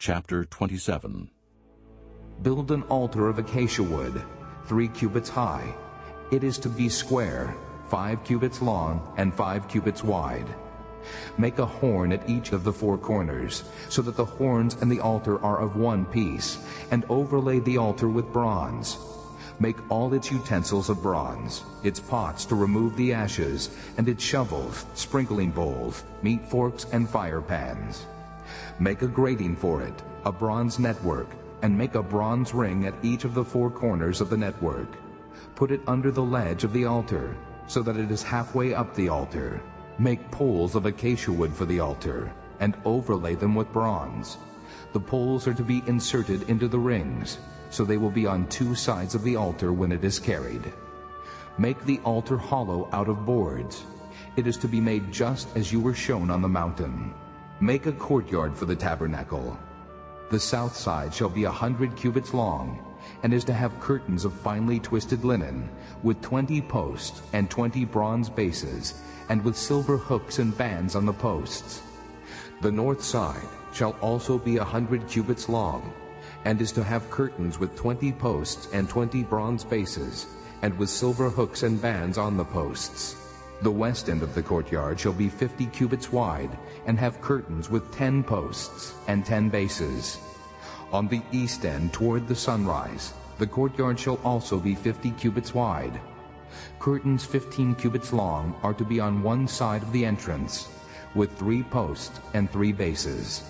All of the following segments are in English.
Chapter 27 Build an altar of acacia wood, three cubits high. It is to be square, five cubits long and five cubits wide. Make a horn at each of the four corners, so that the horns and the altar are of one piece, and overlay the altar with bronze. Make all its utensils of bronze, its pots to remove the ashes, and its shovels, sprinkling bowls, meat forks, and fire pans. Make a grating for it, a bronze network, and make a bronze ring at each of the four corners of the network. Put it under the ledge of the altar, so that it is halfway up the altar. Make poles of acacia wood for the altar, and overlay them with bronze. The poles are to be inserted into the rings, so they will be on two sides of the altar when it is carried. Make the altar hollow out of boards. It is to be made just as you were shown on the mountain. Make a courtyard for the tabernacle. The south side shall be a hundred cubits long, and is to have curtains of finely twisted linen, with twenty posts and twenty bronze bases, and with silver hooks and bands on the posts. The north side shall also be a hundred cubits long, and is to have curtains with twenty posts and twenty bronze bases, and with silver hooks and bands on the posts. The west end of the courtyard shall be fifty cubits wide, and have curtains with ten posts and ten bases. On the east end toward the sunrise, the courtyard shall also be fifty cubits wide. Curtains fifteen cubits long are to be on one side of the entrance, with three posts and three bases.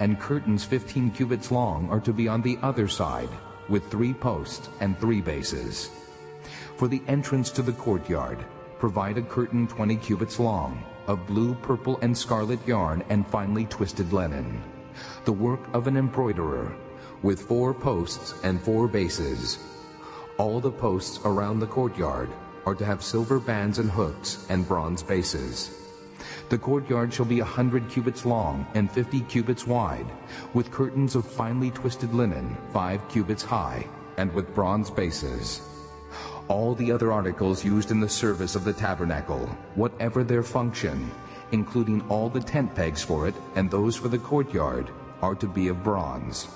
And curtains fifteen cubits long are to be on the other side, with three posts and three bases. For the entrance to the courtyard, provide a curtain twenty cubits long, of blue, purple, and scarlet yarn and finely twisted linen the work of an embroiderer, with four posts and four bases. All the posts around the courtyard are to have silver bands and hooks and bronze bases. The courtyard shall be a hundred cubits long and fifty cubits wide, with curtains of finely twisted linen, five cubits high, and with bronze bases. All the other articles used in the service of the tabernacle, whatever their function, including all the tent pegs for it and those for the courtyard, are to be of bronze.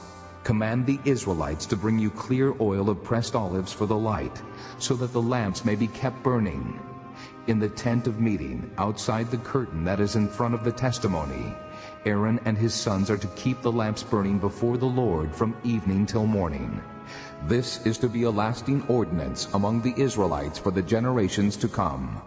Command the Israelites to bring you clear oil of pressed olives for the light, so that the lamps may be kept burning. In the tent of meeting, outside the curtain that is in front of the testimony, Aaron and his sons are to keep the lamps burning before the Lord from evening till morning. This is to be a lasting ordinance among the Israelites for the generations to come.